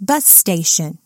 bus station.